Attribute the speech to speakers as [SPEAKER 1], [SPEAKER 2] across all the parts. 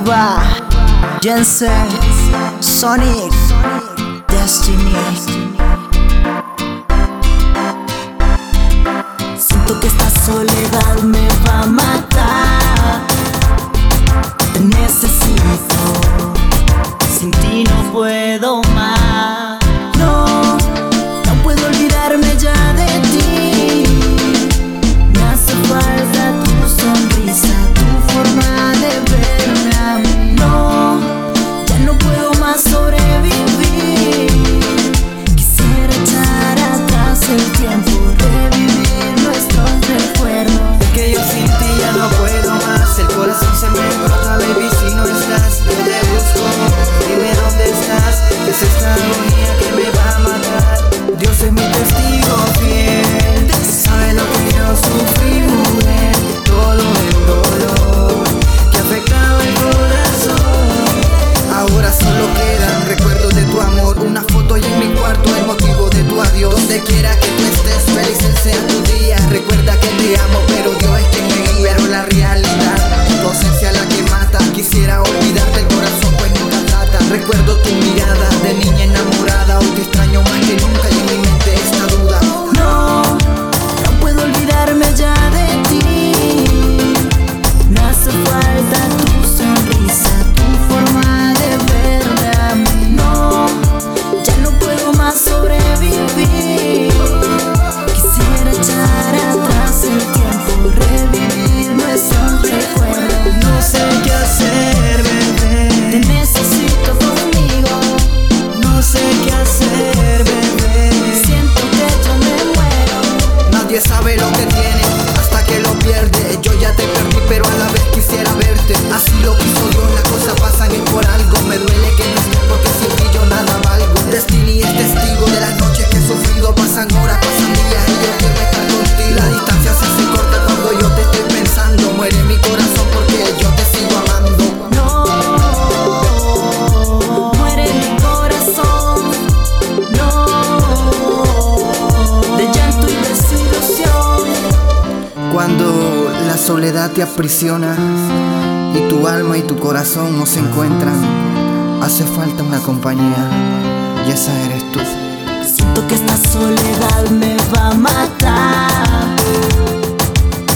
[SPEAKER 1] Nova, Jensen, Sonic, Destiny. Siento que esta soledad me va a matar. Te necesito, sin ti no puedo más.
[SPEAKER 2] olvidar. soledad te aprisiona y tu alma y tu corazón no se encuentran. Hace falta una compañía y esa eres tú.
[SPEAKER 1] Siento que esta soledad me va a matar.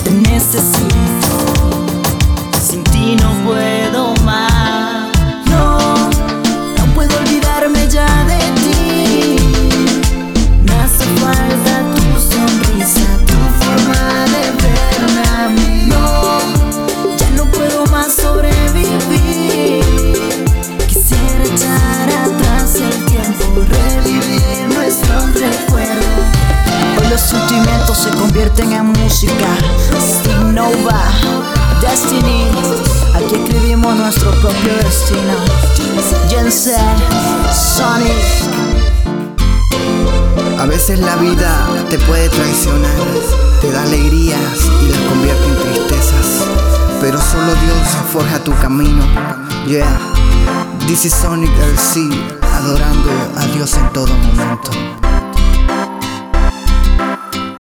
[SPEAKER 1] Te necesito, sin ti no puedo. se convierten en música. Steam Nova, Destiny, aquí escribimos nuestro propio destino. Jensen, Sonic.
[SPEAKER 2] A veces la vida te puede traicionar, te da alegrías y las convierte en tristezas. Pero solo Dios forja tu camino. Yeah, this is Sonic LC, adorando a Dios en todo momento.